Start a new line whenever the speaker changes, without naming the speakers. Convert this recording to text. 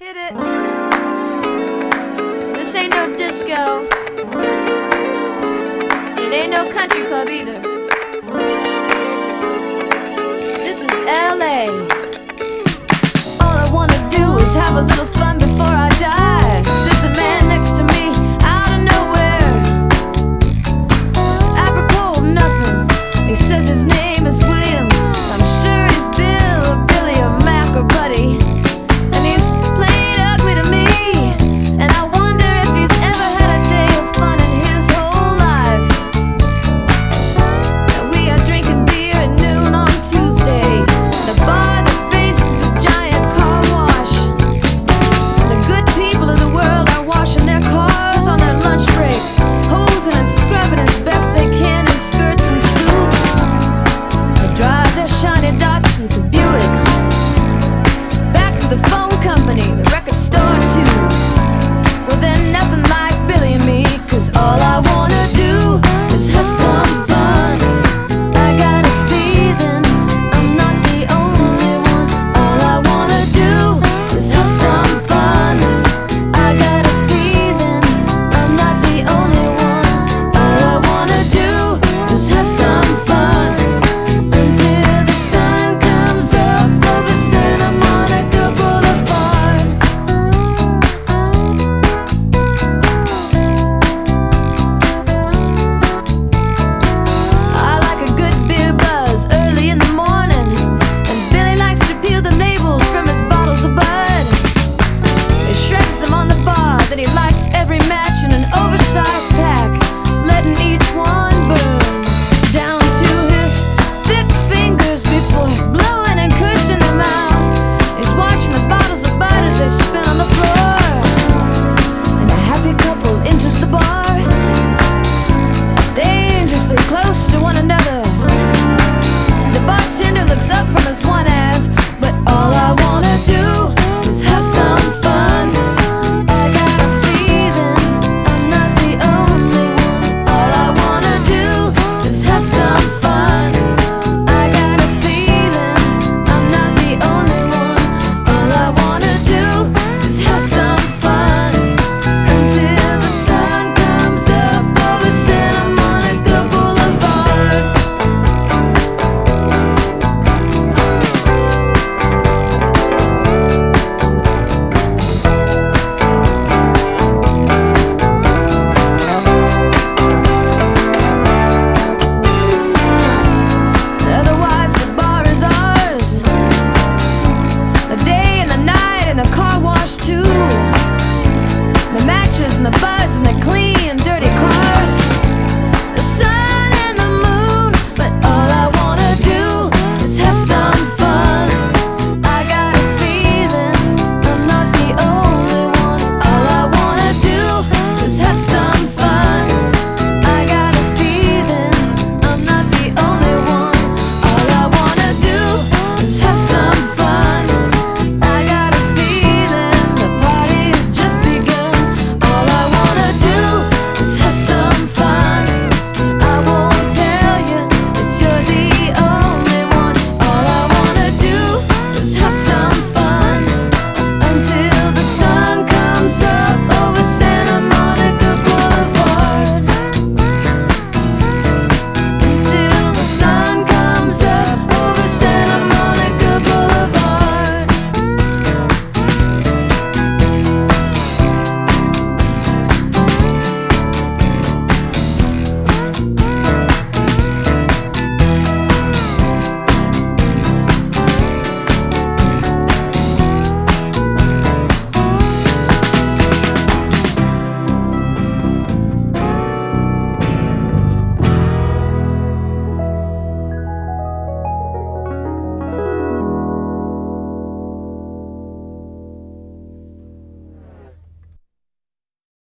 Hit it. This ain't no disco. It ain't no country club either.